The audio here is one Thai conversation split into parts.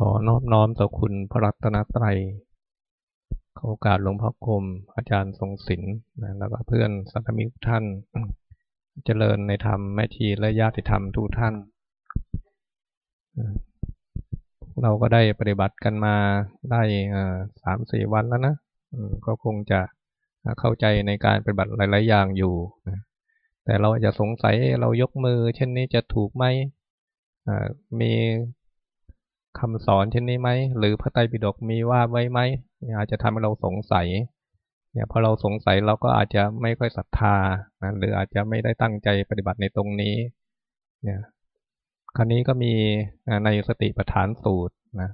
ขอนอบน้อมต่อคุณพระรัตนตรัยขอโอกาสหลวงพ่อคม อาจารย์ทรงศิลป์แล้วก็เพื่อนสัตมิกท่าน เจริญในธรรมแม่ชีและญาติธรรมทุกท่าน เราก็ได้ปฏิบัติกันมาได้สามสี่วันแล้วนะ ก็คงจะเข้าใจในการปฏิบัติหลาย ๆ อย่างอยู่ แต่เราจะสงสัยเรายกมือ เช่นนี้จะถูกไหมมี คำสอนเช่นนี้ไหม หรือพระไตรปิฎกมีว่าไว้ไหมอาจจะทำให้เราสงสัย เนี่ยพอเราสงสัยเราก็อาจจะไม่ค่อยศรัทธานะหรืออาจจะไม่ได้ตั้งใจปฏิบัติในตรงนี้ เนี่ยครั้นี้ก็มีในสติปัฏฐานสูตรนะ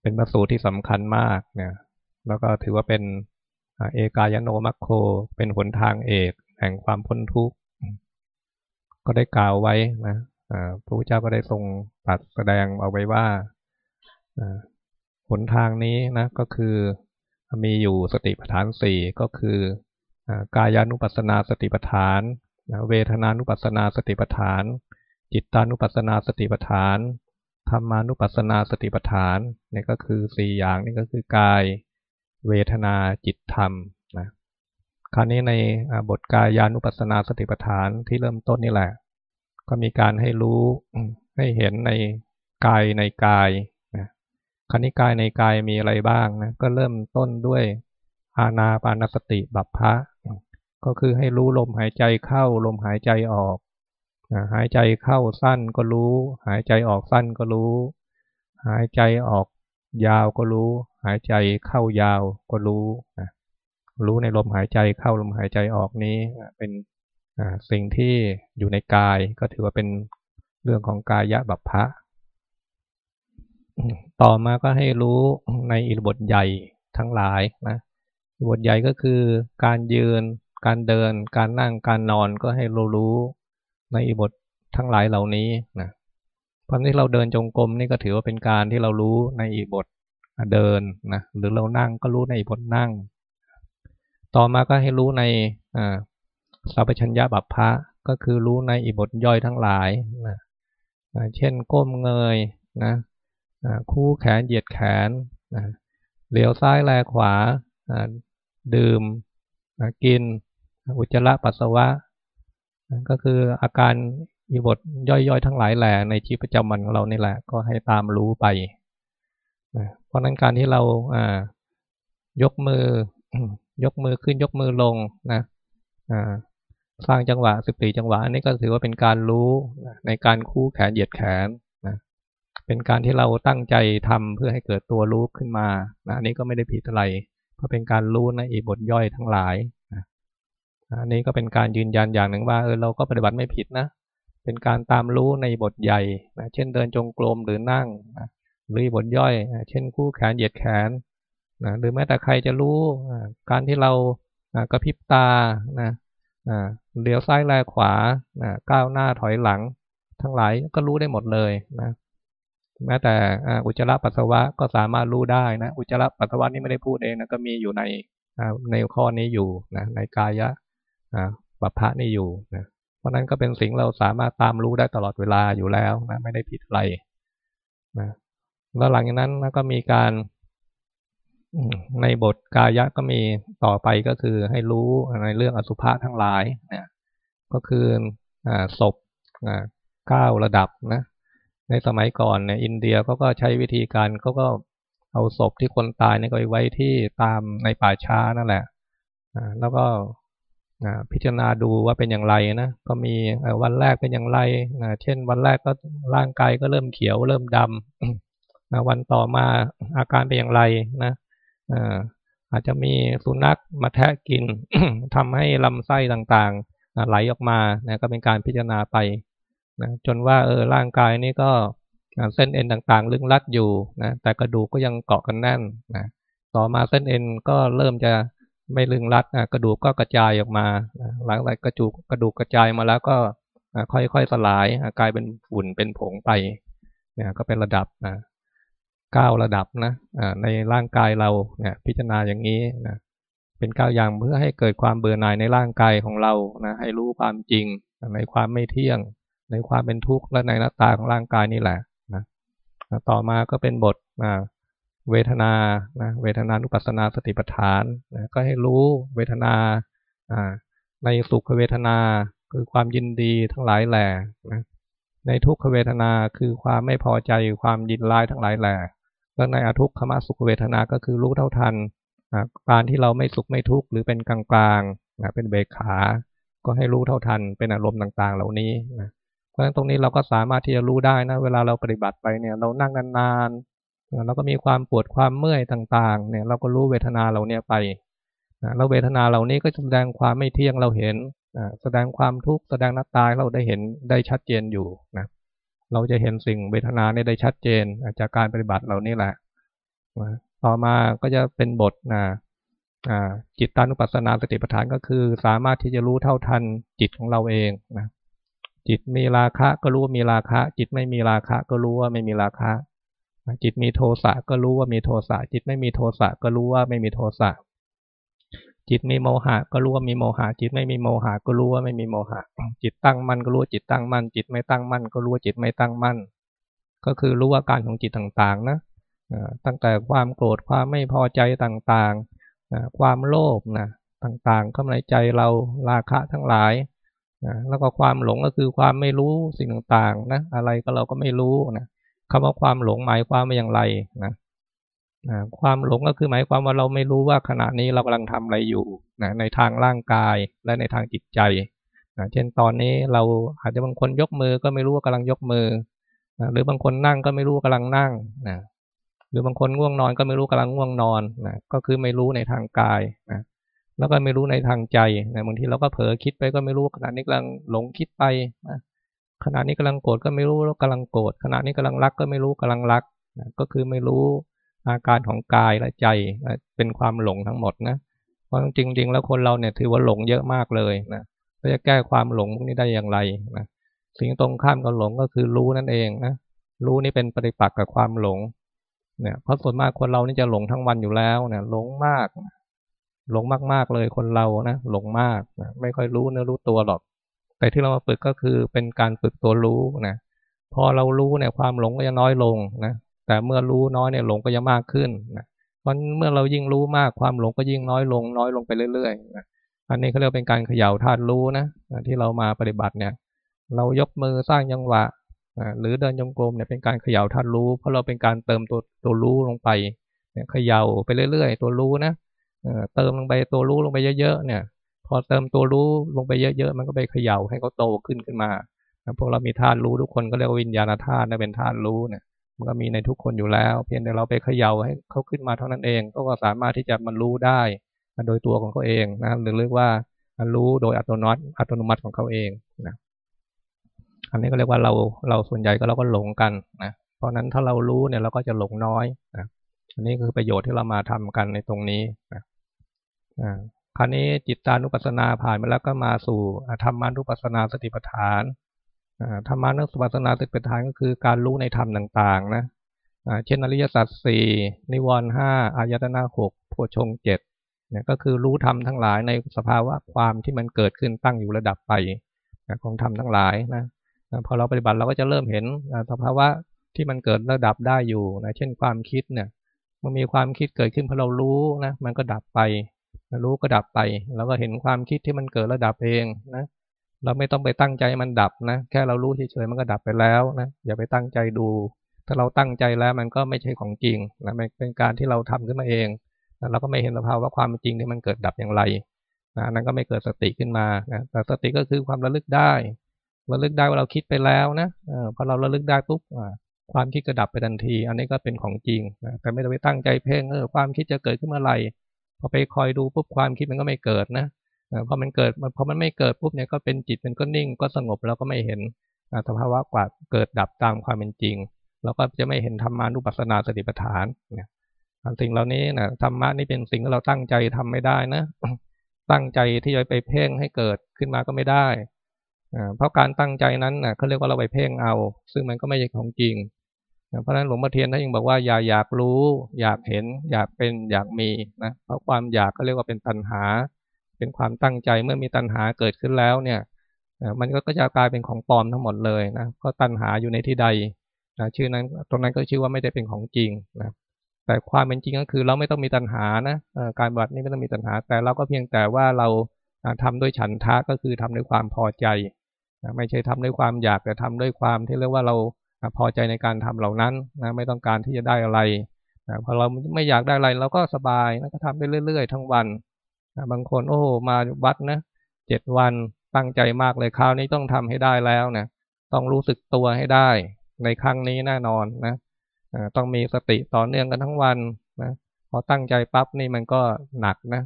เป็นพระสูตรที่สำคัญมากเนี่ย แล้วก็ถือว่าเป็นเอกายโนมัคโค เป็นหนทางเอกแห่งความพ้นทุกข์ก็ได้กล่าวไว้นะพระพุทธเจ้าก็ได้ทรงตัดแสดงเอาไว้ว่า หนทางนี้นะก็คือมีอยู่สติปัฏฐานสี่ก็คือกายานุปัสสนาสติปัฏฐานเวทนานุปัสสนาสติปัฏฐาน จิตานุปัสสนาสติปัฏฐานธรรมานุปัสสนาสติปัฏฐานนี่ก็คือสี่อย่างนี่ก็คือกายเวทนาจิตธรรมนะคราวนี้ในบทกายานุปัสสนาสติปัฏฐานที่เริ่มต้นนี่แหละ ก็มีการให้รู้ให้เห็นในกายในกาย คณิกายในกายมีอะไรบ้างนะก็เริ่มต้นด้วยอาณาปานสติบัพพะก็คือให้รู้ลมหายใจเข้าลมหายใจออก หายใจเข้าสั้นก็รู้ หายใจออกสั้นก็รู้ หายใจออกยาวก็รู้ หายใจเข้ายาวก็รู้รู้ในลมหายใจเข้าลมหายใจออกนี้เป็นสิ่งที่อยู่ในกายก็ถือว่าเป็นเรื่องของกายะบัพพะ ต่อมาก็ให้รู้ในอิรบทใหญ่ทั้งหลายนะอิรบทใหญ่ก็คือการยืน การเดิน การนั่งการนอนก็ให้เรารู้ในอิรบททั้งหลายเหล่านี้นะพอที่เราเดินจงกรมนี่ก็ถือว่าเป็นการที่เรารู้ในอิรบทเดินนะหรือเรานั่งก็รู้ในอิรบทนั่ง ต่อมาก็ให้รู้ในสัพพัญญาบัพพะก็คือรู้ในอิบทย่อยทั้งหลายนะเช่นก้มเงยนะ คู่แขนเหยียดแขนเลี้ยวซ้ายแลขวา ดื่มกิน อุจจาระปัสสาวะ ก็คืออาการอีบทย่อยๆ ทั้งหลายแหล่ในชีวิตประจำวันของเรานี่แหละ ก็ให้ตามรู้ไป เพราะนั้นการที่เรายกมือยกมือขึ้นยกมือลงนะสร้างจังหวะสิบสี่จังหวะอันนี้ก็ถือว่าเป็นการรู้ในการคู่แขนเหยียดแขน เป็นการที่เราตั้งใจทำเพื่อให้เกิดตัวรู้ขึ้นมานะอันนี้ก็ไม่ได้ผิดอะไร เพราะเป็นการรู้ในอีบทย่อยทั้งหลายนะอันนี้ก็เป็นการยืนยันอย่างหนึ่งว่าเออเราก็ปฏิบัติไม่ผิดนะ เป็นการตามรู้ในบทใหญ่นะเช่นเดินจงกรมหรือนั่งนะหรือบทย่อยนะเช่นคู่แขนเหยียดแขนนะหรือแม้แต่ใครจะรู้การที่เรากระพริบตานะเลี้ยวซ้ายแลขวาก้าวหน้าถอยหลัง ทั้งหลายก็รู้ได้หมดเลยนะ แม้แต่อุจจาระปัสสาวะก็สามารถรู้ได้นะ อุจจาระปัสสาวะนี่ไม่ได้พูดเองนะก็มีอยู่ในในข้อนี้อยู่นะในกายะปัปพะนี่อยู่นะเพราะนั้นก็เป็นสิ่งเราสามารถตามรู้ได้ตลอดเวลาอยู่แล้วนะไม่ได้ผิดอะไรนะแล้วหลังจากนั้นก็มีการในบทกายะก็มีต่อไปก็คือให้รู้ในเรื่องอสุภะทั้งหลายนะก็คือศพเก้าระดับนะ ในสมัยก่อนเนี่ยอินเดียเขาก็ใช้วิธีการเขาก็เอาศพที่คนตายเนี่ยก็ไปไว้ที่ตามในป่าช้านั่นแหละแล้วก็พิจารณาดูว่าเป็นอย่างไรนะก็มีวันแรกเป็นอย่างไรเช่น วันแรกก็ร่างกายก็เริ่มเขียว เริ่มดำวันต่อมาอาการเป็นอย่างไรนะอาจจะมีสุนัขมาแทะกินทำให้ลำไส้ต่างๆไหลออกมานะก็เป็นการพิจารณาไป นะจนว่าเออร่างกายนี่ก็เส้นเอ็นต่างๆ ลึงรัดอยู่นะแต่กระดูกก็ยังเกาะกันแน่นนะต่อมาเส้นเอ็นก็เริ่มจะไม่ลึงรัดนะกระดูกก็กระจายออกมา หลังจากกระดูกกระดูกกระจายมาแล้วก็ค่อยๆสลายกลายเป็นฝุ่นเป็นผงไปเนี่ยก็เป็นระดับนะเก้าระดับนะในร่างกายเราเนี่ยพิจารณาอย่างนี้นะเป็นเก้าอย่างเพื่อให้เกิดความเบื่อหน่ายในร่างกายของเรานะให้รู้ความจริงในความไม่เที่ยง ในความเป็นทุกข์และในหน้าตาของร่างกายนี่แหละนะต่อมาก็เป็นบทเวทนานะเวทนานุปัสสนาสติปัฏฐานนะก็ให้รู้เวทนาในสุขเวทนาคือความยินดีทั้งหลายแหล่นะในทุกขเวทนาคือความไม่พอใจความยินร้ายทั้งหลายแหล่แล้วในอทุกขมสุขเวทนาก็คือรู้เท่าทันการที่เราไม่สุขไม่ทุกข์หรือเป็นกลางๆนะเป็นเบกขา ก็ให้รู้เท่าทันเป็นอารมณ์ต่างๆ เหล่านี้นะ ราะฉะนั้นตรงนี้เราก็สามารถที่จะรู้ได้นะ เวลาเราปฏิบัติไปเนี่ย เรานั่งนานๆเราก็มีความปวดความเมื่อยต่างๆ เนี่ย เราก็รู้เวทนาเราเนี่ยไปแล้วเวทนาเหล่านี้ก็แสดงความไม่เที่ยงเราเห็นแสดงความทุกข์แสดงนักตายเราได้เห็นได้ชัดเจนอยู่นะเราจะเห็นสิ่งเวทนาเนี่ยได้ชัดเจนจากการปฏิบัติเหล่านี้แหละต่อมาก็จะเป็นบทนะจิตตานุปัสสนาสติปัฏฐานก็คือ สามารถที่จะรู้เท่าทันจิตของเราเองนะ จิตมีราคะก็รู้ว่ามีราคะ จิตไม่มีราคะก็รู้ว่าไม่มีราคะ จิตมีโทสะก็รู้ว่ามีโทสะ จิตไม่มีโทสะก็รู้ว่าไม่มีโทสะ จิตมีโมหะก็รู้ว่ามีโมหะ จิตไม่มีโมหะก็รู้ว่าไม่มีโมหะ จิตตั้งมั่นก็รู้ว่าจิตตั้งมั่น จิตไม่ตั้งมั่นก็รู้ว่าจิตไม่ตั้งมั่น ก็คือรู้ว่าการของจิตต่างๆ นะตั้งแต่ความโกรธความไม่พอใจต่างๆ ความโลภนะต่างๆเข้าในใจเราราคะทั้งหลาย แล้วก็ความหลงก็คือความไม่รู้สิ่งต่างๆนะอะไรก็เราก็ไม่รู้นะคำว่าความหลงหมายความว่าอย่างไรนะความหลงก็คือหมายความว่าเราไม่รู้ว่าขณะนี้เรากำลังทำอะไรอยู่นะในทางร่างกายและในทางจิตใจนะเช่นตอนนี้เราอาจจะบางคนยกมือก็ไม่รู้ว่ากำลังยกมือนะหรือบางคนนั่งก็ไม่รู้ว่ากำลังนั่งนะหรือบางคนง่วงนอนก็ไม่รู้กำลังง่วงนอนนะก็คือไม่รู้ในทางกายนะ แล้วก็ไม่รู้ในทางใจนะบางทีเราก็เผลอคิดไปก็ไม่รู้ขณะนี้กำลังหลงคิดไปนะขณะนี้กำลังโกรธก็ไม่รู้กำลังโกรธขณะนี้กำลังรักก็ไม่รู้กำลังรักนะก็คือไม่รู้อาการของกายและใจนะเป็นความหลงทั้งหมดนะเพราะจริง ๆ แล้วคนเราเนี่ยถือว่าหลงเยอะมากเลยนะจะแก้ความหลงพวกนี้ได้อย่างไรนะสิ่งตรงข้ามกับหลงก็คือรู้นั่นเองนะรู้นี่เป็นปฏิปักษ์กับความหลงเนี่ยเพราะส่วนมากคนเรานี่จะหลงทั้งวันอยู่แล้วเนี่ยหลงมาก หลงมาก ๆ เลยคนเรานะหลงมากนะไม่ค่อยรู้เนื้อรู้ตัวหรอก แต่ที่เรามาฝึกก็คือเป็นการฝึกตัวรู้นะพอเรารู้เนี่ยความหลงก็จะน้อยลงนะแต่เมื่อรู้น้อยเนี่ยหลงก็จะมากขึ้นนะเพราะเมื่อเรายิ่งรู้มากความหลงก็ยิ่งน้อยลง น้อยลงไปเรื่อยๆนะอันนี้เขาเรียกเป็นการเขย่าธาตุรู้นะที่เรามาปฏิบัติเนี่ย เรายกมือสร้างยังหวะหรือเดินจงกรมเนี่ยเป็นการเขย่าธาตุรู้ เพราะเราเป็นการเติมตัวตัวรู้ลงไปเนี่ยเขย่าไปเรื่อย ๆ ตัวรู้นะ เติมลงไปตัวรู้ลงไปเยอะๆเนี่ย พอเติมตัวรู้ลงไปเยอะๆ มันก็ไปเขย่าให้เขาโตขึ้นขึ้นมาพวกเรามีธาตุรู้ทุกคนก็เรียกว่าวิญญาณธาตุนะเป็นธาตุรู้เนี่ย มันก็มีในทุกคนอยู่แล้ว เพียงแต่เราไปเขย่าให้เขาขึ้นมาเท่านั้นเองก็สามารถที่จะมันรู้ได้โดยตัวของเขาเองนะหรือเรียกว่ารู้โดยอัตโนมัติอัตโนมัติของเขาเองนะอันนี้ก็เรียกว่าเราเราส่วนใหญ่ก็เราก็หลงกันนะเพราะนั้นถ้าเรารู้เนี่ยเราก็จะหลงน้อยนะอันนี้คือประโยชน์ที่เรามาทำกันในตรงนี้นะ คราวนี้จิตตานุปัสสนาผ่านไปแล้วก็มาสู่ธรรมานุปัสสนาสติปัฏฐานธรรมานุปัสสนาสติปัฏฐานก็คือการรู้ในธรรมต่างๆนะเช่นอริยสัจสี่นิวรณ์ห้าอายตนะหกโพชงเจ็ดเนี่ยก็คือรู้ธรรมทั้งหลายในสภาวะความที่มันเกิดขึ้นตั้งอยู่ระดับไปของธรรมทั้งหลายนะพอเราปฏิบัติเราก็จะเริ่มเห็นสภาวะที่มันเกิดระดับได้อยู่นะเช่นความคิดเนี่ยมันมีความคิดเกิดขึ้นพอเรารู้นะมันก็ดับไป รู้ก็ดับไปเราก็เห็นความคิดที่มันเกิดระดับเองนะ เราไม่ต้องไปตั้งใจมันดับนะ แค่เรารู้เฉยๆมันก็ดับไปแล้วนะ อย่าไปตั้งใจดู ถ้าเราตั้งใจแล้วมันก็ไม่ใช่ของจริงนะมันเป็นการที่เราทำขึ้นมาเองนะเราก็ไม่เห็นสภาวะความจริงที่มันเกิดดับอย่างไรนะนั้นก็ไม่เกิดสติขึ้นมานะแต่สติก็คือความระลึกได้ระลึกได้ว่าเราคิดไปแล้วนะอพอเราระลึกได้ปุ๊บความคิดก็ดับไปทันที อันนี้ก็เป็นของจริงนะแต่ไม่ต้องไปตั้งใจเพ่งเออความคิดจะเกิดขึ้นเมื่อไหร่ พอไปคอยดูปุ๊บความคิดมันก็ไม่เกิดนะพอมันเกิดพอมันไม่เกิดปุ๊บเนี่ยก็เป็นจิตมันก็นิ่งก็สงบแล้วก็ไม่เห็นสภาวะกว่าเกิดดับตามความเป็นจริงเราก็จะไม่เห็นธรรมานุปัสสนาสติปัฏฐานเนี่ยสิ่งเหล่านี้นะธรรมะนี่เป็นสิ่งที่เราตั้งใจทำไม่ได้นะ ตั้งใจที่จะไปเพ่งให้เกิดขึ้นมาก็ไม่ได้เพราะการตั้งใจนั้นนะเขาเรียกว่าเราไปเพ่งเอา ซึ่งมันก็ไม่ใช่ของจริง เพราะฉะนั้นหลวงพ่อเทียนท่านยังบอกว่าอย่าอยากรู้ อยากเห็น อยากเป็นอยากมีนะเพราะความอยากก็เรียกว่าเป็นตัณหา เป็นความตั้งใจเมื่อมีตัณหาเกิดขึ้นแล้วเนี่ยมันก็จะกลายเป็นของปลอมทั้งหมดเลยนะเพราะตัณหาอยู่ในที่ใดนะชื่อนั้นตรงนั้นก็ชื่อว่าไม่ได้เป็นของจริงนะแต่ความเป็นจริงก็คือเราไม่ต้องมีตัณหานะการบัตินี่ไม่ต้องมีตัณหา แต่เราก็เพียงแต่ว่าเราทำด้วยฉันทะก็คือทำด้วยความพอใจ ไม่ใช่ทำด้วยความอยากแต่ทำด้วยความที่เรียกว่าเรา พอใจในการทำเหล่านั้นนะไม่ต้องการที่จะได้อะไรนะพอเราไม่อยากได้อะไรเราก็สบายนะก็ทำไปเรื่อย ๆ ทั้งวันนะบางคนโอ้โหมาวัดนะเจ็ดวันตั้งใจมากเลยคราวนี้ต้องทำให้ได้แล้วนะต้องรู้สึกตัวให้ได้ในครั้งนี้แน่นอนนะต้องมีสติต่อเนื่องกันทั้งวันนะพอตั้งใจปั๊บนี่มันก็หนักนะ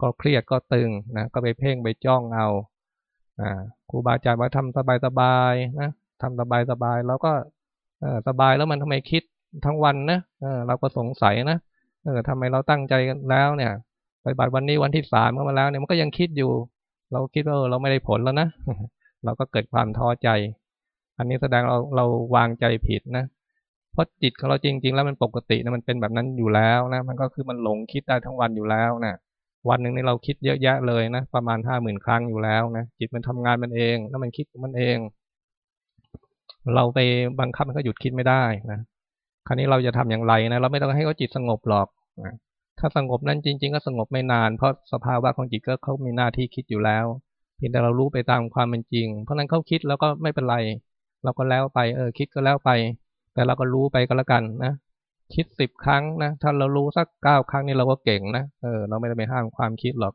ก็เครียดก็ตึงนะก็ไปเพ่งไปจ้องเอาครูบาอาจารย์ว่าทำสบายๆนะทำสบายๆแล้วก็ สบายแล้วมันทำไมคิดทั้งวันนะเราก็สงสัยนะเออทำไมเราตั้งใจแล้วเนี่ยไปบัตรวันนี้วันที่สามเข้ามาแล้วเนี่ยมันก็ยังคิดอยู่ เราคิดว่าเราไม่ได้ผลแล้วนะเราก็เกิดความท้อใจ อันนี้แสดงเราเราวางใจผิดนะเพราะจิตของเราจริง ๆ แล้วมันปกตินะมันเป็นแบบนั้นอยู่แล้วนะมันก็คือมันหลงคิดได้ทั้งวันอยู่แล้วนะวันหนึ่งนี่เราคิดเยอะแยะเลยนะประมาณห้าหมื่นครั้งอยู่แล้วนะจิตมันทำงานมันเองแล้วมันคิดมันเอง เราไปบังคับมันก็หยุดคิดไม่ได้นะคราวนี้เราจะทำอย่างไรนะเราไม่ต้องให้เขาจิตสงบหรอกนะถ้าสงบนั้นจริง ๆ ก็สงบไม่นาน เพราะสภาวะของจิตก็เขามีหน้าที่คิดอยู่แล้วเพียงแต่เรารู้ไปตามความเป็นจริง เพราะนั้นเขาคิดแล้วก็ไม่เป็นไร เราก็แล้วไปเออคิดก็แล้วไป แต่เราก็รู้ไปก็แล้วกันนะคิดสิบครั้งนะถ้าเรารู้สักเก้าครั้งนี่เราก็เก่งนะเออเราไม่ได้ไปห้ามความคิดหรอก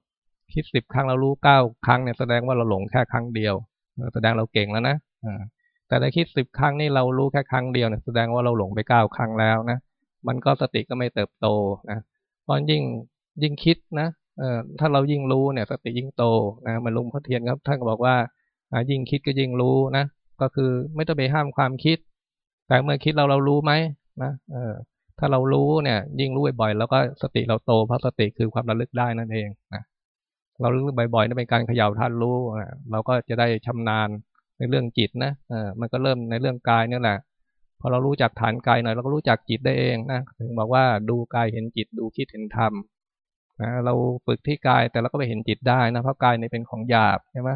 คิดสิบครั้งเรารู้เก้าครั้งเนี่ยแสดงว่าเราหลงแค่ครั้งเดียวแสดงเราเก่งแล้วนะอ่า แต่ถ้าคิดสิบครั้งนี่เรารู้แค่ครั้งเดียวเนี่ยแสดงว่าเราหลงไปเก้าครั้งแล้วนะมันก็สติก็ไม่เติบโตนะเพราะยิ่งยิ่งคิดนะเออถ้าเรายิ่งรู้เนี่ย สติยิ่งโตนะมันลุงพ่อเทียนครับท่านก็บอกว่ายิ่งคิดก็ยิ่งรู้นะก็คือไม่ต้องไปห้ามความคิด แต่เมื่อคิดเราเรารู้ไหมนะเออถ้าเรารู้เนี่ย ยิ่งรู้บ่อยๆแล้วก็สติเราโตเพราะสติคือความระลึกได้นั่นเองนะเรารู้บ่อยๆนั่นเป็นการเขย่าท่านรู้เราก็จะได้ชำนาญ ในเรื่องจิตนะเออมันก็เริ่มในเรื่องกายนี่แหละพอเรารู้จักฐานกายหน่อยเราก็รู้จักจิตได้เองนะถึงบอกว่าดูกายเห็นจิตดูคิดเห็นธรรมนะเราฝึกที่กายแต่เราก็ไปเห็นจิตได้นะเพราะกายนี่เป็นของหยาบใช่ไหม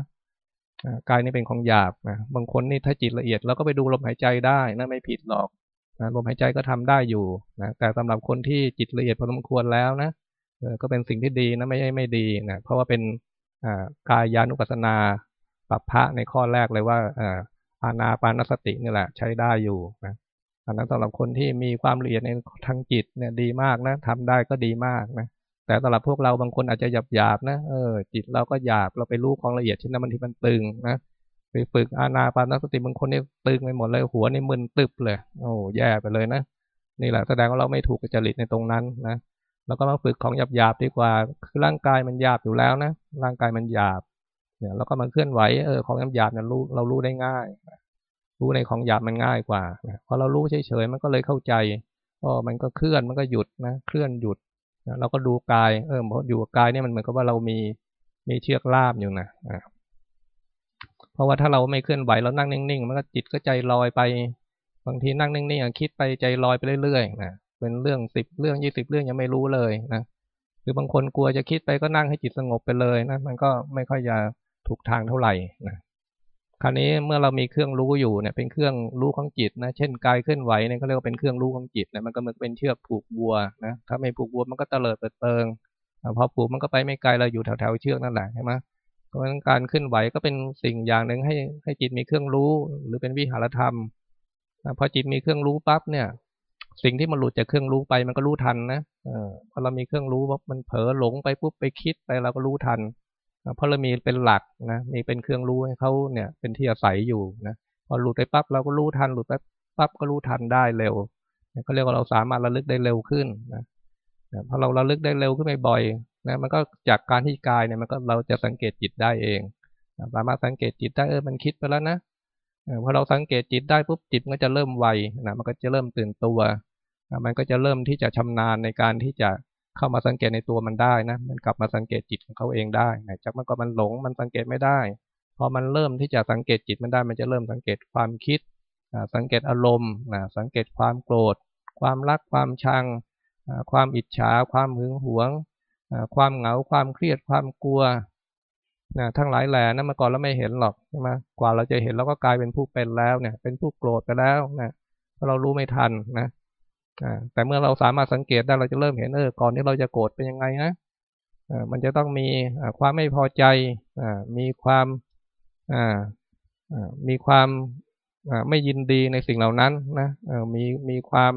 กายนี่เป็นของหยาบนะบางคนนี่ถ้าจิตละเอียดเราก็ไปดูลมหายใจได้นะไม่ผิดหรอกนะลมหายใจก็ทำได้อยู่นะแต่สำหรับคนที่จิตละเอียดพอสมควรแล้วนะก็เป็นสิ่งที่ดีนะไม่ใช่ไม่ดีนะเพราะว่าเป็นกายานุปัสสนา ปัปพระในข้อแรกเลยว่าอานาปานสตินี่แหละ ใช้ได้อยู่นะอันนั้นสำหรับคนที่มีความละเอียดในทางจิตเนี่ยดีมากนะทำได้ก็ดีมากนะแต่สำหรับพวกเราบางคนอาจจะหยาบหยาบนะเออจิตเราก็หยาบเราไปรู้ของละเอียดเช่นนั้นบางทีมันตึงนะไปฝึกอานาปานสติบางคนนี่ตึงไปหมดเลยหัวนี่มึนตึบเลย โอ้แย่ไปเลยนะนี่แหละแสดงว่าเราไม่ถูกจริตในตรงนั้นนะเราก็มาฝึกของหยาบหยาบดีกว่า คือร่างกายมันหยาบอยู่แล้วนะ ร่างกายมันหยาบ เนี่ยเราก็มาเคลื่อนไหวเออของหยาบเนี่ยรู้เรารู้ได้ง่าย รู้ในของหยาบมันง่ายกว่าพอเรารู้เฉยๆมันก็เลยเข้าใจอ๋อมันก็เคลื่อนมันก็หยุดนะเคลื่อนหยุดเราก็ดูกายเอออยู่กับกายเนี่ยมันเหมือนกับว่าเรามีมีเชือกล่ามอยู่นะเพราะว่าถ้าเราไม่เคลื่อนไหวเรานั่งนิ่งๆมันก็จิตก็ใจลอยไปบางทีนั่งนิ่งๆคิดไปใจลอยไปเรื่อยๆนะเป็นเรื่องสิบเรื่องยี่สิบเรื่องยังไม่รู้เลยนะหรือบางคนกลัวจะคิดไปก็นั่งให้จิตสงบไปเลยนะมันก็ไม่ค่อยจะ ถูกทางเท่าไหร่นะคราวนี้เมื่อเรามีเครื่องรู้อยู่เนี่ยเป็นเครื่องรู้ของจิตนะ เช่นกายเคลื่อนไหวเนี่ยเขาเรียกว่าเป็นเครื่องรู้ของจิตนะมันก็เหมือนเป็นเชือกผูกบัวนะถ้าไม่ผูกบัวมันก็เตลิดเปิดเปิงพอผูกมันก็ไปไม่ไกลเราอยู่แถวๆเชือกนั่นแหละใช่ไหมเพราะฉะนั้นการเคลื่อนไหวก็เป็นสิ่งอย่างหนึ่งให้ให้จิตมีเครื่องรู้หรือเป็นวิหารธรรมพอจิตมีเครื่องรู้ปั๊บเนี่ย สิ่งที่มันหลุดจากเครื่องรู้ไปมันก็รู้ทันนะเออพอเรามีเครื่องรู้ว่ามันเผลอหลงไปปุ๊บไปคิดไปเราก็รู้ทัน เพราะเรามีเป็นหลักนะมีเป็นเครื่องรู้ให้เขาเนี่ยเป็นที่อาศัยอยู่นะพอหลุดไปปั๊บเราก็รู้ทันหลุดไปปั๊บก็รู้ทันได้เร็วก็เรียกว่าเราสามารถระลึกได้เร็วขึ้นนะพอเราระลึกได้เร็วขึ้นไปบ่อยนะมันก็จากการที่กายเนี่ยมันก็เราจะสังเกตจิตได้เองสามารถสังเกตจิตได้เออมันคิดไปแล้วนะพอเราสังเกตจิตได้ปุ๊บจิตมันก็จะเริ่มไวนะมันก็จะเริ่มตื่นตัว มันก็จะเริ่มที่จะชำนาญในการที่จะ เข้ามาสังเกตในตัวมันได้นะ มันกลับมาสังเกตจิตของเขาเองได้นะจากมันก็มันหลงมันสังเกตไม่ได้ พอมันเริ่มที่จะสังเกตจิตมันได้ มันจะเริ่มสังเกตความคิด สังเกตอารมณ์สังเกตความโกรธ ความรักความชัง ความอิจฉา ความหึงหวง ความเหงา ความเครียด ความกลัวนะทั้งหลายแหล่นะเมื่อก่อนเราไม่เห็นหรอกใช่ไหมกว่าเราจะเห็นเราก็กลายเป็นผู้เป็นแล้วเนี่ย เป็นผู้โกรธไปแล้วนะพราะเรารู้ไม่ทันนะ แต่เมื่อเราสามารถสังเกตได้เราจะเริ่มเห็นเออก่อนที่เราจะโกรธเป็นยังไงนะมันจะต้องมีความไม่พอใจมีความมีความไม่ยินดีในสิ่งเหล่านั้นนะมีมีความ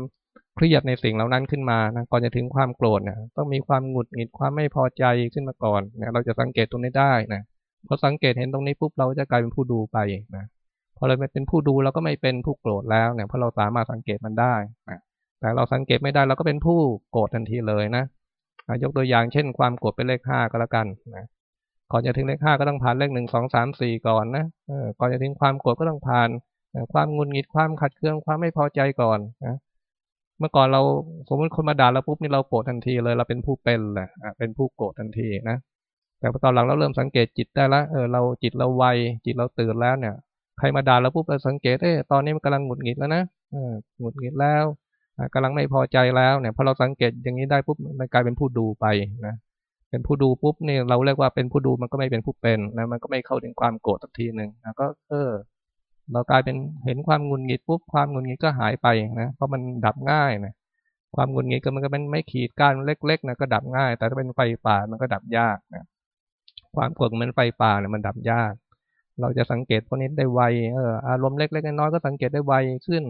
เครียดในสิ่งเหล่านั้นขึ้นมานะก่อนจะถึงความโกรธเนี่ยต้องมีความหงุดหงิดความไม่พอใจขึ้นมาก่อนเนี่ยเราจะสังเกตตรงนี้ได้นะพอสังเกตเห็นตรงนี้ปุ๊บเราจะกลายเป็นผู้ดูไปนะพอเราเป็นผู้ดูเราก็ไม่เป็นผู้โกรธแล้วเนี่ยเพราะเราสามารถสังเกตมันได้นะ แต่เราสังเกตไม่ได้เราก็เป็นผู้โกรธทันทีเลยนะยกตัวอย่างเช่น ความโกรธเป็นเลขห้าก็แล้วกันนะก่อนจะถึงเลขห้าก็ต้องผ่านเลขหนึ่งสองสามสี่ก่อนนะก่อนจะถึงความโกรธก็ต้องผ่านความงุนงิดความขัดเคืองความไม่พอใจก่อนนะเมื่อก่อนเราสมมติคนมาด่าเราปุ๊บนี่เราโกรธทันทีเลยเราเป็นผู้เป็นแหละเป็นผู้โกรธทันทีนะแต่พอตอนหลังเราเริ่มสังเกตจิตได้แล้วเออเราจิตเราไวจิตเราตื่นแล้วเนี่ย ใครมาด่าเราปุ๊บเราสังเกตเออตอนนี้มันกำลังหงุดหงิดแล้วนะหงุดหงิดแล้ว กำลังไม่พอใจแล้วเนี่ยพอเราสังเกตอย่างนี้ได้ปุ๊บมันกลายเป็นผู้ดูไปนะเป็นผู้ดูปุ๊บเนี่ยเราเรียกว่าเป็นผู้ดูมันก็ไม่เป็นผู้เป็นนะมันก็ไม่เข้าถึงความโกรธสักทีหนึ่งนะก็เออเรากลายเป็นเห็นความงุนงิดปุ๊บความงุนงิดก็หายไปนะเพราะมันดับง่ายนะความงุนงิดก็มันก็เป็นไม่ขีดก้านเล็กๆนะก็ดับง่าย แต่ถ้าเป็นไฟป่ามันก็ดับยากนะความโกรธมันไฟป่าเนี่ยมันดับยาก เราจะสังเกตพวกนี้ได้ไวเอออารมณ์เล็กๆน้อยๆก็สังเกตได้ไวขึ้น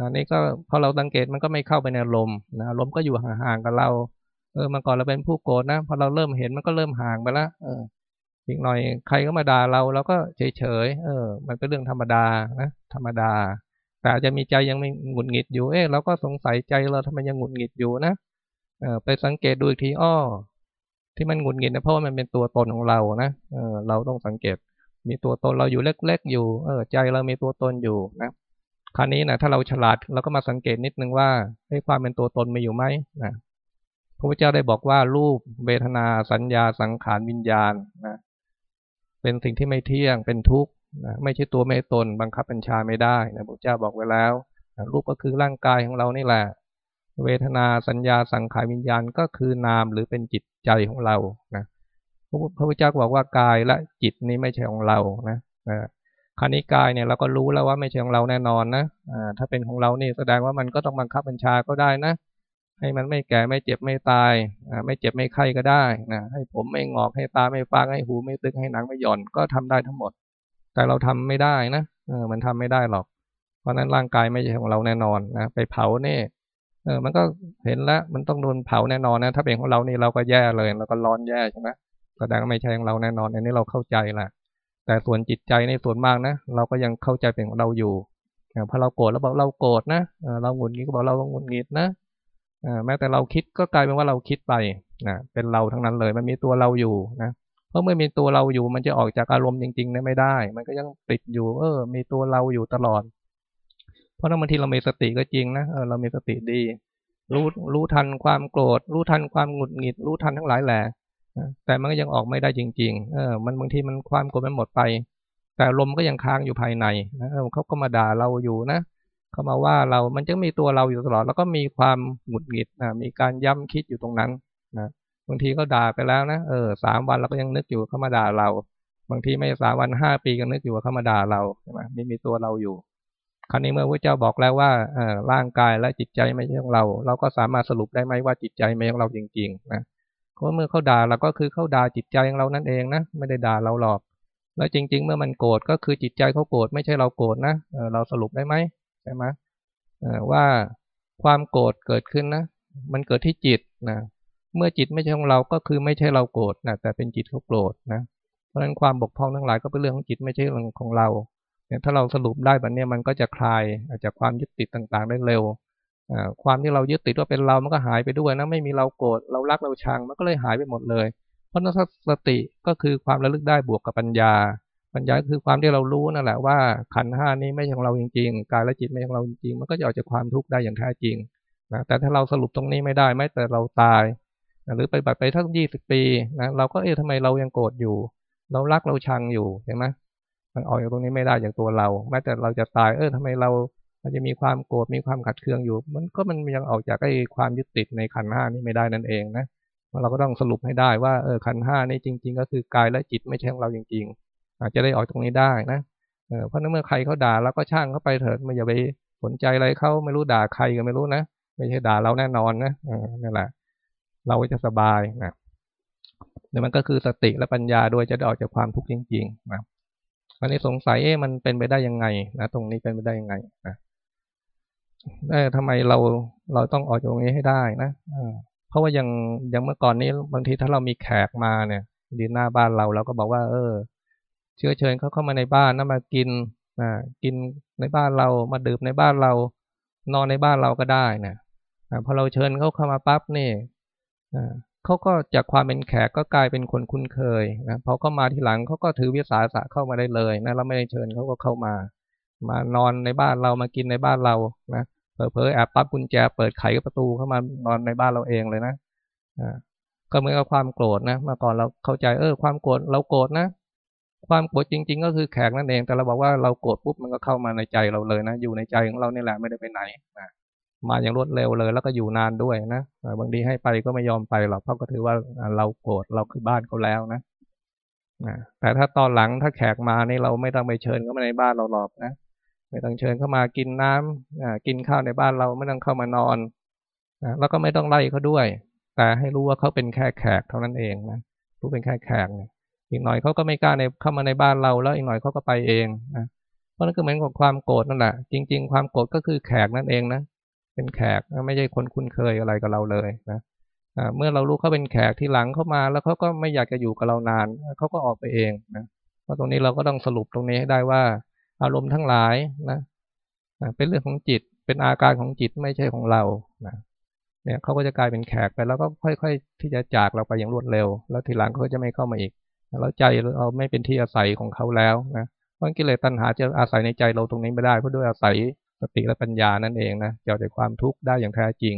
นะนี่ก็พอเราสังเกตมันก็ไม่เข้าไปในอารมณ์นะอารมณ์ก็อยู่ห่างๆกับเรา เออมาก่อนเราเป็นผู้โกรธนะพอเราเริ่มเห็นมันก็เริ่มห่างไปล้วเอออีกหน่อยใครก็มาด่าเราเราก็เฉยๆเออ มันเป็นเรื่องธรรมดานะธรรมดา แต่อาจจะมีใจยังไม่หงุดหงิดอยู่เอ๊ะเราก็สงสัยใจเราทำไมยังหงุดหงิดอยู่นะเออไปสังเกตดูอีกทีอ้อที่มันหงุดหงิดนะเพราะว่ามันเป็นตัวตนของเรานะเออเราต้องสังเกต มีตัวตนเราอยู่เล็กๆอยู่เออใจเรามีตัวตนอยู่นะ คราวนี้นะถ้าเราฉลาดเราก็มาสังเกตนิดนึงว่าให้ความเป็นตัวตนมีอยู่ไหมนะพระพุทธเจ้าได้บอกว่ารูปเวทนาสัญญาสังขารวิญญาณนะเป็นสิ่งที่ไม่เที่ยงเป็นทุกข์นะไม่ใช่ตัวไม่ตนบังคับบัญชาไม่ได้นะพระพุทธเจ้าบอกไว้แล้วนะรูปก็คือร่างกายของเรานี่แหละ เวทนาสัญญาสังขารวิญญาณก็คือนามหรือเป็นจิตใจของเรานะพระพุทธเจ้าบอกว่ากายและจิตนี้ไม่ใช่ของเรานะนะ คานิกายเนี่ยเราก็รู้แล้วว่าไม่ใช่ของเราแน่นอนนะอ่าถ้าเป็นของเรานี่แสดงว่ามันก็ต้องบังคับบัญชาก็ได้นะ ให้มันไม่แก่ไม่เจ็บไม่ตายอ่าไม่เจ็บไม่ไข้ก็ได้นะให้ผมไม่งอกให้ตาไม่ฟางให้หูไม่ตึงให้หนังไม่หย่อนก็ทำได้ทั้งหมด แต่เราทำไม่ได้นะเออมันทำไม่ได้หรอก เพราะนั้นร่างกายไม่ใช่ของเราแน่นอนนะไปเผาเนี่ยเออมันก็เห็นแล้วมันต้องโดนเผาแน่นอนนะ ถ้าเป็นของเรานี่เราก็แย่เลยเราก็ร้อนแย่ใช่ไหมแสดงว่าไม่ใช่ของเราแน่นอนอันนี้เราเข้าใจแหละ แต่ส่วนจิตใจในส่วนมากนะ เราก็ยังเข้าใจเป็นของเราอยู่พอเราโกรธแล้วบอกเราโกรธนะเราหงุดหงิดก็บอกเราหงุดหงิดนะแม้แต่เราคิดก็กลายเป็นว่าเราคิดไปนะเป็นเราทั้งนั้นเลยมันมีตัวเราอยู่นะเพราะเมื่อมีตัวเราอยู่มันจะออกจากอารมณ์จริงๆเนี่ยไม่ได้ มันก็ยังติดอยู่ เออ มีตัวเราอยู่ตลอด เพราะนั้นบางทีเรามีสติก็จริงนะเออเรามีสติดี รู้รู้ทันความโกรธ รู้ทันความหงุดหงิด รู้ทันทั้งหลายแหละ แต่มันก็ยังออกไม่ได้จริง ๆ เออ มันบางทีมันความโกรธมันหมดไป แต่ลมก็ยังค้างอยู่ภายในนะเขาก็มาด่าเราอยู่นะเขามาว่าเรา มันจะมีตัวเราอยู่ตลอด แล้วก็มีความหงุดหงิดนะมีการย้ำคิดอยู่ตรงนั้นนะบางทีก็ด่าไปแล้วนะ เออสามวันเราก็ยังนึกอยู่เขามาด่าเรา บางทีไม่สามวันห้าปีก็นึกอยู่ว่าเขามาด่าเราใช่ไหมมีมีตัวเราอยู่ คราวนี้เมื่อพระเจ้าบอกแล้วว่าเออร่างกายและจิตใจไม่ใช่ของเรา เราก็สามารถสรุปได้ไหมว่าจิตใจไม่ใช่ของเราจริง ๆ นะ เพราะเมื่อเขาด่าเราก็คือเขาด่าจิตใจของเรานั่นเองนะ ไม่ได้ด่าเราหรอก แล้วจริง ๆ เมื่อมันโกรธก็คือจิตใจเขาโกรธไม่ใช่เราโกรธนะเราสรุปได้ไหมใช่ไหมว่าความโกรธเกิดขึ้นนะ มันเกิดที่จิตนะเมื่อจิตไม่ใช่ของเราก็คือไม่ใช่เราโกรธนะแต่เป็นจิตเขาโกรธนะเพราะฉะนั้นความบกพร่องทั้งหลายก็เป็นเรื่องของจิตไม่ใช่เรื่องของเราเนี่ยถ้าเราสรุปได้แบบนี้มันก็จะคลายจากความยึดติดต่างๆได้เร็ว ความที่เรายึดติดว่าเป็นเรา มันก็หายไปด้วยนะ ไม่มีเราโกรธ เรารัก เราชัง มันก็เลยหายไปหมดเลย เพราะนั้นสติก็คือความระลึกได้บวกกับปัญญา ปัญญาคือความที่เรารู้นั่นแหละว่าขันห้านี้ไม่ใช่ของเราจริงๆ กายและจิตไม่ใช่ของเราจริงๆ มันก็จะออกจากความทุกข์ได้อย่างแท้จริงนะ แต่ถ้าเราสรุปตรงนี้ไม่ได้ไม่แต่เราตายหรือไปแบบไปทั้งยี่สิบปีนะ เราก็เอ๊ะทำไมเรายังโกรธอยู่ เรารักเราชังอยู่เห็นไหมมันออกจากตรงนี้ไม่ได้จากตัวเรา แม้แต่เราจะตาย เออทำไมเรา มันจะมีความโกรธมีความขัดเคืองอยู่ มันก็มันยังออกจากไอ้ความยึดติดในขันห้านี้ไม่ได้นั่นเองนะเราก็ต้องสรุปให้ได้ว่าเออขันห้านี่จริง ๆ ก็คือกายและจิตไม่ใช่ของเราจริง ๆ อาจจะได้ออกตรงนี้ได้นะเพราะนั้นเมื่อใครเขาด่าเราก็ช่างเขาไปเถิดมันอย่าไปสนใจอะไรเขาไม่รู้ด่าใครก็ไม่รู้นะไม่ใช่ด่าเราแน่นอนนะนั่นแหละ เราจะสบายนะเนี่ยมันก็คือสติและปัญญาด้วยจะได้ออกจากความทุกข์จริง ๆ นะอันนี้สงสัยเอ๊ะมันเป็นไปได้ยังไงนะตรงนี้เป็นไปได้ยังไงนะ แต่ทำไมเราเราต้องออกจากตรงนี้ให้ได้นะเพราะว่ายังยังเมื่อก่อนนี้บางทีถ้าเรามีแขกมาเนี่ยดีหน้าบ้านเราเราก็บอกว่า เออ เชื้อเชิญเขาเข้ามาในบ้านนะมากินอ่ากินในบ้านเรามาดื่มในบ้านเรา นอนในบ้านเราก็ได้นะพอเราเชิญเขาเข้ามาปั๊บนี่เขาก็จากความเป็นแขกก็กลายเป็นคนคุ้นเคยนะพอเขามาทีหลังเขาก็ถือวิสาสะเข้ามาได้เลยนะเราไม่ได้เชิญเขาก็เข้ามา มานอนในบ้านเรามากินในบ้านเรานะเผลอๆแอบปั๊บกุญแจเปิดไขประตูเข้ามานอนในบ้านเราเองเลยนะก็เหมือนกับความโกรธนะเมื่อก่อนเราเข้าใจเออ ความโกรธเราโกรธนะ ความโกรธจริง ๆ ก็คือแขกนั่นเอง แต่เราบอกว่าเราโกรธปุ๊บมันก็เข้ามาในใจเราเลยนะ อยู่ในใจของเราเนี่แหละไม่ได้ไปไหนนะมาอย่างรวดเร็วเลย แล้วก็อยู่นานด้วยนะบางทีให้ไปก็ไม่ยอมไปหรอกเพราะก็ถือว่าเราโกรธเราคือบ้านเขาแล้วนะแต่ถ้าตอนหลังถ้าแขกมานี่เราไม่ต้องไปเชิญเขามาในบ้านเราหรอกนะ ไม่ต้องเชิญเข้ามากินน้ำกินข้าวในบ้านเราไม่ต้องเข้ามานอนแล้วก็ไม่ต้องไล่เขาด้วย แต่ให้รู้ว่าเขาเป็นแค่แขกเท่านั้นเองนะรู้เป็นแค่แขกเนี่ยอีกหน่อยเขาก็ไม่กล้าในเข้ามาในบ้านเราแล้วอีกหน่อยเขาก็ไปเองนะเพราะนั่นคือเหมือนกับความโกรธนั่นแหละจริง ๆ ความโกรธก็คือแขกนั่นเองนะเป็นแขกไม่ใช่คนคุ้นเคยอะไรกับเราเลยนะเมื่อเรารู้เขาเป็นแขกที่หลังเข้ามาแล้วเขาก็ไม่อยากจะอยู่กับเรานานเขาก็ออกไปเองนะเพราะตรงนี้เราก็ต้องสรุปตรงนี้ให้ได้ว่า อารมณ์ทั้งหลายนะเป็นเรื่องของจิต เป็นอาการของจิตไม่ใช่ของเรานะเนี่ยเขาก็จะกลายเป็นแขกไปแล้วก็ค่อย ๆ ที่จะจากเราไปอย่างรวดเร็ว แล้วทีหลังเขาจะไม่เข้ามาอีก แล้วใจเราไม่เป็นที่อาศัยของเขาแล้วนะเพราะกิเลสตัณหาจะอาศัยในใจเราตรงนี้ไม่ได้เพราะด้วยอาศัยสติและปัญญานั่นเองนะจะจากความทุกข์ได้อย่างแท้จริง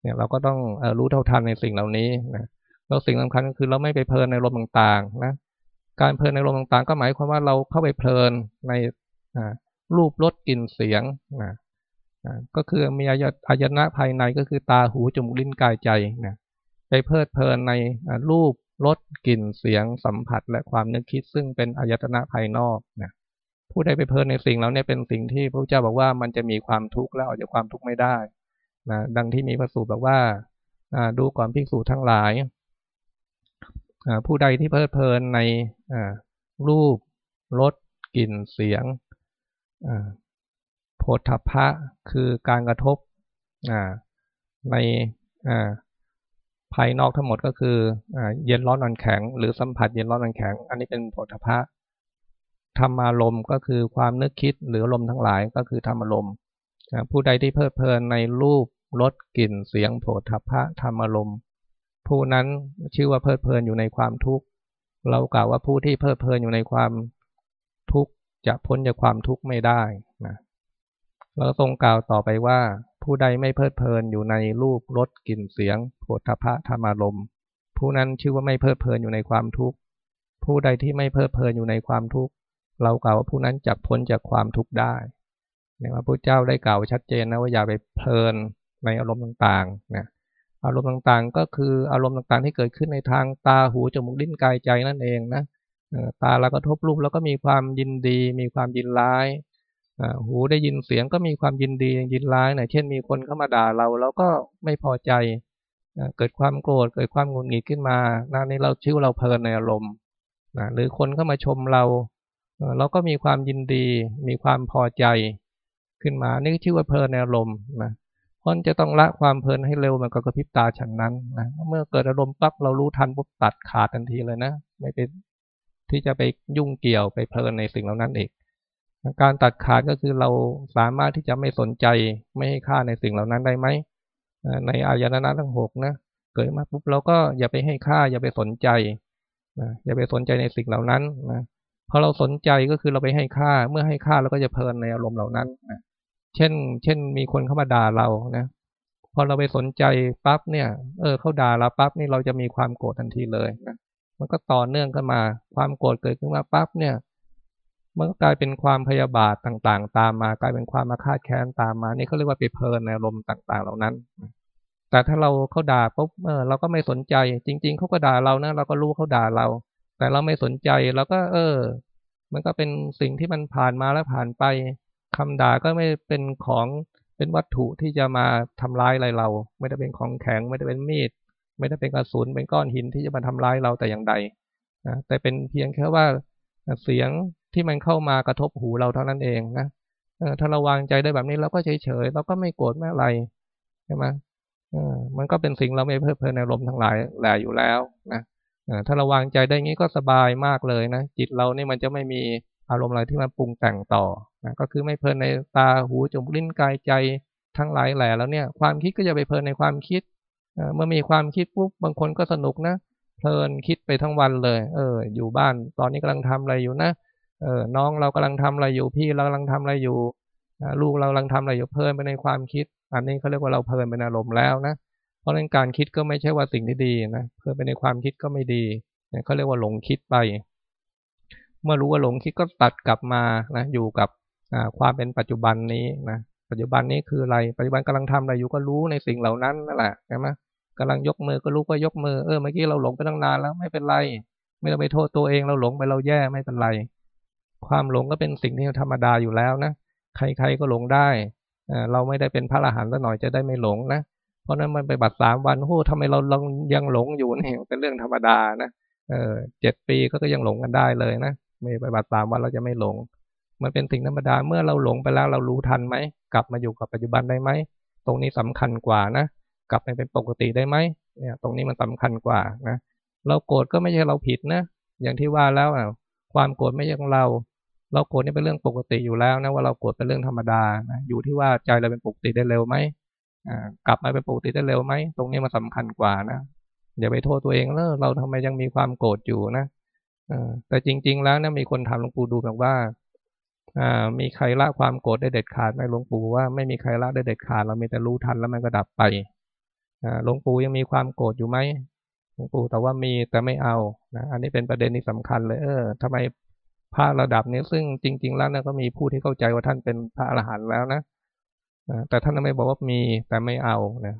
เนี่ยเราก็ต้องรู้เท่าทันในสิ่งเหล่านี้นะแล้วสิ่งสำคัญก็คือเราไม่ไปเพลินในลมต่างๆนะ การเพลินในลมต่างๆ ก็หมายความว่าเราเข้าไปเพลินในรูปรสกลิ่นเสียงนะก็คือมีอายนะภายในก็คือตาหูจมูกลิ้นกายใจนะไปเพลิดเพลินในรูปรสกลิ่นเสียงสัมผัส และความนึกคิดซึ่งเป็นอายตนะภายนอกนะผู้ใดไปเพลินในสิ่งแล้วเนี่ยเป็นสิ่งที่พระเจ้าบอกว่ามันจะมีความทุกข์และออกจากความทุกข์ไม่ได้นะดังที่มีพระสูตรบอกว่าดูก่อนภิกษุทั้งหลาย ผู้ใดที่เพลิดเพลินในรูปรสกลิ่นเสียงโพธพะคือการกระทบในภายนอกทั้งหมดก็คือเย็นร้อนนอนแข็ง หรือสัมผัสเย็นร้อนนอนแข็ง อันนี้เป็นโพธพะธรรมารมณ์ก็คือความนึกคิดหรือลมทั้งหลายก็คือธรรมารมณ์ผู้ใดที่เพลิดเพลินในรูปรสกลิ่นเสียงโผฏฐัพพะธรรมารมณ์ ผู้นั้นชื่อว่าเพลิดเพลินอยู่ในความทุกข์เรากล่าวว่าผู้ที่เพลิดเพลินอยู่ในความทุกข์จะพ้นจากความทุกข์ไม่ได้นะเราทรงกล่าวต่อไปว่า ผู้ใดไม่เพลิดเพลินอยู่ในรูปรสกลิ่นเสียงโผฏฐพะธรรมารมผู้นั้นชื่อว่าไม่เพลิดเพลินอยู่ในความทุกข์ผู้ใดที่ไม่เพลิดเพลินอยู่ในความทุกข์เรากล่าวว่าผู้นั้นจะพ้นจากความทุกข์ได้เนี่ยพระพุทธเจ้าได้กล่าวชัดเจนนะว่าอย่าไปเพลินในอารมณ์ต่างๆนะ อารมณ์ต่างๆ ก็คืออารมณ์ต่างๆ ที่เกิดขึ้นในทางตาหูจมูกลิ้นกายใจนั่นเองนะตาเราก็ทบรูปแล้วก็มีความยินดี มีความยินร้ายหูได้ยินเสียงก็มีความยินดียินร้ายนะเช่นมีคนเข้ามาด่าเราเราก็ไม่พอใจเกิดความโกรธเกิดความหงุดหงิดขึ้นมาน,นี่เราชื่อเราเพลินในอารมณ์นะหรือคนเข้ามาชมเรา เราก็มีความยินดี มีความพอใจขึ้นมา นี่ชื่อว่าเพลินในอารมณ์นะ เพราะจะต้องละความเพลินให้เร็วมันก็กระพริบตาฉันนั้นนะเมื่อเกิดอารมณ์ปั๊บเรารู้ทันปุ๊บตัดขาดทันทีเลยนะ ไม่เป็นที่จะไปยุ่งเกี่ยวไปเพลินในสิ่งเหล่านั้นองกการตัดขาดก็คือเราสามารถที่จะไม่สนใจไม่ให้ค่าในสิ่งเหล่านั้นได้ไหมในอายนะทั้งหกนะเกิดมาปุ๊บเราก็อย่าไปให้ค่า อย่าไปสนใจนะอย่าไปสนใจในสิ่งเหล่านั้นนะพอเราสนใจก็คือเราไปให้ค่า เมื่อให้ค่าเราก็จะเพลินในอารมณ์เหล่านั้นนะ เช่น เช่น มีคนเข้ามาด่าเรานะพอเราไปสนใจปั๊บเนี่ย เออเขาด่าเราปั๊บนี่เราจะมีความโกรธทันทีเลยนะมันก็ต่อเนื่องกันมา ความโกรธเกิดขึ้นมาปั๊บเนี่ย มันก็กลายเป็นความพยาบาทต่างๆ ตามมากลายเป็นความมาคาดแค้นตามมา นี่เขาเรียกว่าไปเพลินในอารมณ์ต่าง ๆ เหล่านั้น แต่ถ้าเราเขาด่าปุ๊บเออเราก็ไม่สนใจ จริง ๆเขาก็ด่าเรานะเราก็รู้เขาด่าเรา แต่เราไม่สนใจเราก็ เออ มันก็เป็นสิ่งที่มันผ่านมาแล้วผ่านไป คำด่าก็ไม่เป็นของเป็นวัตถุที่จะมาทำร้ายอะไรเรา ไม่ได้เป็นของแข็ง ไม่ได้เป็นมีด ไม่ได้เป็นกระสุนเป็นก้อนหินที่จะมาทำร้ายเราแต่อย่างใดนะแต่เป็นเพียงแค่ว่าเสียงที่มันเข้ามากระทบหูเราเท่านั้นเองนะถ้าเราวางใจได้แบบนี้เราก็เฉยเฉยเราก็ไม่โกรธไม่อะไรใช่ไหมมันก็เป็นสิ่งเราไม่เพิ่มเพลินในลมทั้งหลายแหละอยู่แล้วนะถ้าเราวางใจได้งี้ก็สบายมากเลยนะจิตเรานี่มันจะไม่มีอารมณ์อะไรที่มันปรุงแต่งต่อ นะก็คือไม่เพลินในตาหูจมูกลิ้นกายใจทั้งหลายแหล่แล้วเนี่ย ความคิดก็จะไปเพลินในความคิดเมื่อมีความคิดปุ๊บบางคนก็สนุกนะเพลินคิดไปทั้งวันเลย เออ อยู่บ้านตอนนี้กำลังทำอะไรอยู่นะเออน้องเรากำลังทำอะไรอยู่พี่เรากำลังทำอะไรอยู่ลูกเรากำลังทำอะไรอยู่เพลินไปในความคิด อันนี้เขาเรียกว่าเราเพลินเป็นอารมณ์แล้วนะเพราะฉะนั้นการคิดก็ไม่ใช่ว่าสิ่งที่ดีนะเพลินไปในความคิดก็ไม่ดีเขาเรียกว่าหลงคิดไป เมื่อรู้ว่าหลงคิดก็ตัดกลับมานะอยู่กับ ความเป็นปัจจุบันนี้นะปัจจุบันนี้คืออะไร ปัจจุบันกำลังทำอะไรอยู่ก็รู้ในสิ่งเหล่านั้นนั่นแหละใช่ไหมกำลังยกมือก็รู้ก็ยกมือเออเมื่อกี้เราหลงไปตั้งนานแล้วไม่เป็นไร ไม่ต้องไปโทษตัวเองเราหลงไปเราแย่ไม่เป็นไร ความหลงก็เป็นสิ่งที่ธรรมดาอยู่แล้วนะใครๆก็หลงได้เราไม่ได้เป็นพระอรหันต์ซะหน่อยจะได้ไม่หลงนะเพราะนั้นมันไปบัตรสามวันโอ้ทำไมเรายังหลงอยู่นี่เป็นเรื่องธรรมดานะเออเจ็ดปีก็ยังหลงกันได้เลยนะไม่ไปบัตรสามวันเราจะไม่หลง มันเป็นสิ่งธรรมดา เมื่อเราหลงไปแล้วเรารู้ทันไหม กลับมาอยู่กับปัจจุบันได้ไหม ตรงนี้สำคัญกว่านะ กลับไปเป็นปกติได้ไหมเนี่ย ตรงนี้มันสำคัญกว่านะ เราโกรธก็ไม่ใช่เราผิดนะ อย่างที่ว่าแล้วอะความโกรธไม่ใช่ของเรา เราโกรธนี่เป็นเรื่องปกติอยู่แล้วนะว่าเราโกรธเป็นเรื่องธรรมดานะอยู่ที่ว่าใจเราเป็นปกติได้เร็วไหมอ่ากลับมาเป็นปกติได้เร็วไหม ตรงนี้มันสาคัญกว่านะอย่าไปโทษตัวเองแล้วเราทำไมยังมีความโกรธอยู่นะแต่จริง ๆ แล้วนะมีคนถามหลวงปู่ดูแบบว่า มีใครละความโกรธได้เด็ดขาดไหมหลวงปู่ว่าไม่มีใครละได้เด็ดขาด เรามีแต่รู้ทันแล้วมันก็ดับไปหลวงปู่ยังมีความโกรธอยู่ไหมหลวงปู่แต่ว่ามีแต่ไม่เอานะอันนี้เป็นประเด็นที่สำคัญเลยเออทำไมพระระดับนี้ซึ่งจริง ๆ แล้วนะก็มีผู้ที่เข้าใจว่าท่านเป็นพระอรหันต์แล้วนะแต่ท่านไม่บอกว่ามีแต่ไม่เอานะ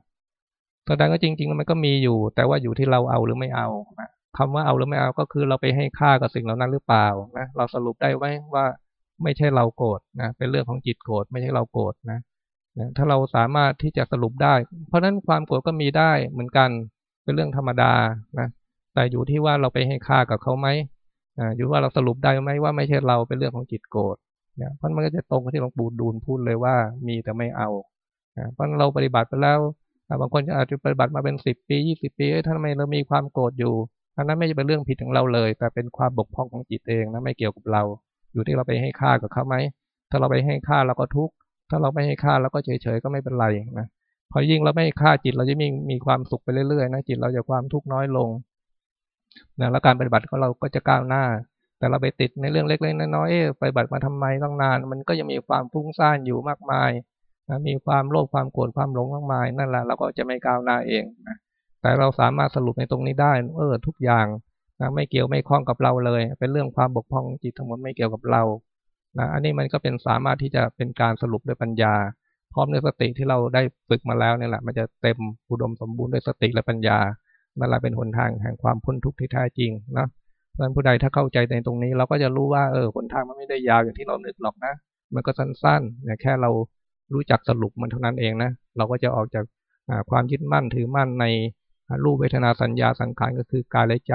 แสดงว่าจริง ๆ มันก็มีอยู่ แต่ว่าอยู่ที่เราเอาหรือไม่เอานะคำว่าเอาหรือไม่เอาก็คือเราไปให้ค่ากับสิ่งเหล่านั้นหรือเปล่านะเราสรุปได้ไหมว่า ไม่ใช่เราโกรธนะ เป็นเรื่องของจิตโกรธไม่ใช่เราโกรธนะนะถ้าเราสามารถที่จะสรุปได้ เพราะฉะนั้นความโกรธก็มีได้เหมือนกันเป็นเรื่องธรรมดานะแต่อยู่ที่ว่าเราไปให้ค่ากับเขาไหมอ่าอยู่ว่าเราสรุปได้ไหมว่าไม่ใช่เราเป็นเรื่องของจิตโกรธนะเพราะมันก็จะตรงกับที่หลวงปู่ดูลพูดเลยว่ามีแต่ไม่เอานะเพราะเราปฏิบัติไปแล้วบางคนอาจจะปฏิบัติมาเป็นสิบปียี่สิบปีถ้าทำไมเรามีความโกรธอยู่อันนั้นไม่ใช่เป็นเรื่องผิดของเราเลย แต่เป็นความบกพร่องของจิตเองนะไม่เกี่ยวกับเรา อยู่ที่เราไปให้ค่ากับเขาไหมถ้าเราไปให้ค่าเราก็ทุกข์ถ้าเราไม่ให้ค่าเราก็เฉยๆก็ไม่เป็นไรนะพอยิ่งเราไม่ให้ค่าจิตเราจะมีมีความสุขไปเรื่อยๆนะจิตเราจะความทุกข์น้อยลงนะแล้วการปฏิบัติของเราก็จะก้าวหน้า แต่เราไปติดในเรื่องเล็กๆน้อยๆไปบัติมาทำไมต้องนาน มันก็ยังมีความฟุ้งซ่านอยู่มากมายนะมีความโลภความโกรธความหลงมากมาย นั่นแหละเราก็จะไม่ก้าวหน้าเองนะแต่เราสามารถสรุปในตรงนี้ได้เออทุกอย่าง นะไม่เกี่ยวไม่คล้องกับเราเลย เป็นเรื่องความบกพร่องจิตทั้งหมดไม่เกี่ยวกับเรานะอันนี้มันก็เป็นสามารถที่จะเป็นการสรุปด้วยปัญญา พร้อมด้วยสติที่เราได้ฝึกมาแล้วเนี่ยแหละ มันจะเต็มอุดมสมบูรณ์ด้วยสติและปัญญานั่นแหละเป็นหนทางแห่งความพ้นทุกข์ที่แท้จริงนะเพราะฉะนั้นผู้ใดถ้าเข้าใจในตรงนี้ เราก็จะรู้ว่าเออหนทางมันไม่ได้ยาวอย่างที่เรานึกหรอกนะ มันก็สั้นๆเนี่ยแค่เรารู้จักสรุปมันเท่านั้นเองนะเราก็จะออกจากความยึดมั่นถือมั่นในรูปเวทนาสัญญาสังขารก็คือกายและใจ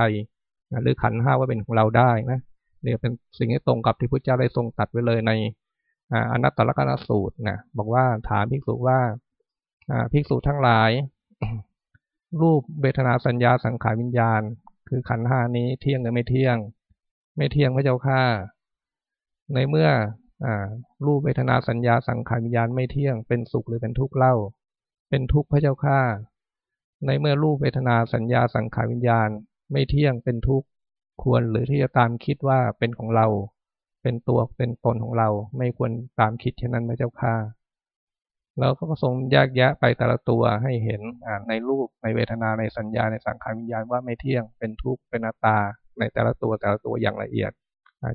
หรือขันห้าว่าเป็นของเราได้นะเนี่ยเป็นสิ่งที่ตรงกับที่พระเจ้าได้ทรงตัดไว้เลยในอนัตตลกนสูตรนะบอกว่าถามภิกษุว่าภิกษุทั้งหลาย รูปเบทนาสัญญาสังขารวิญญาณ คือขันห้านี้เที่ยงหรือไม่เที่ยง ไม่เที่ยงพระเจ้าค่าในเมื่ออรูปเวทนาสัญญาสังขารวิญญาณไม่เที่ยงเป็นสุขหรือเป็นทุกข์เล่า เป็นทุกข์พระเจ้าค่าในเมื่อรูปเวทนาสัญญาสังขารวิญญาณ ไม่เที่ยงเป็นทุกข์ควรหรือที่จะตามคิดว่าเป็นของเรา เป็นตัวเป็นตนของเรา ไม่ควรตามคิดเช่นนั้นพระเจ้าค่ะเราก็ทรงแยกแยะไปแต่ละตัวให้เห็นในรูปในเวทนาในสัญญาในสังขารวิญญาณว่าไม่เที่ยงเป็นทุกข์เป็นอนัตตา ในแต่ละตัวแต่ละตัวอย่างละเอียด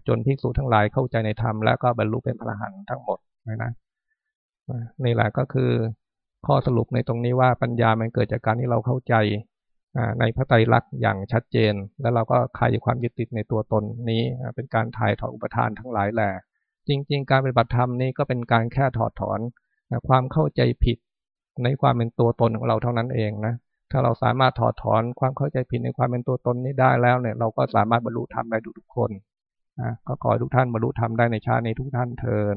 จนภิกษุทั้งหลายเข้าใจในธรรมแล้วก็บรรลุเป็นพระอรหันต์ทั้งหมดนะนะนี่แหละก็คือข้อสรุปในตรงนี้ว่าปัญญามันเกิดจากการที่เราเข้าใจ ในพระไตรลักษณ์อย่างชัดเจน แล้วเราก็คลายความยึดติดในตัวตนนี้ เป็นการถ่ายถอดอุปทานทั้งหลายแหละจริง ๆ การปฏิบัติธรรมนี่ก็เป็นการแค่ถอดถอนความเข้าใจผิดในความเป็นตัวตนของเราเท่านั้นเองนะถ้าเราสามารถถอดถอนความเข้าใจผิดในความเป็นตัวตนนี้ได้แล้วเนี่ย เราก็สามารถบรรลุธรรมได้ทุกคนนะก็ขอทุกท่านบรรลุธรรมได้ในชาติในทุกท่านเทิน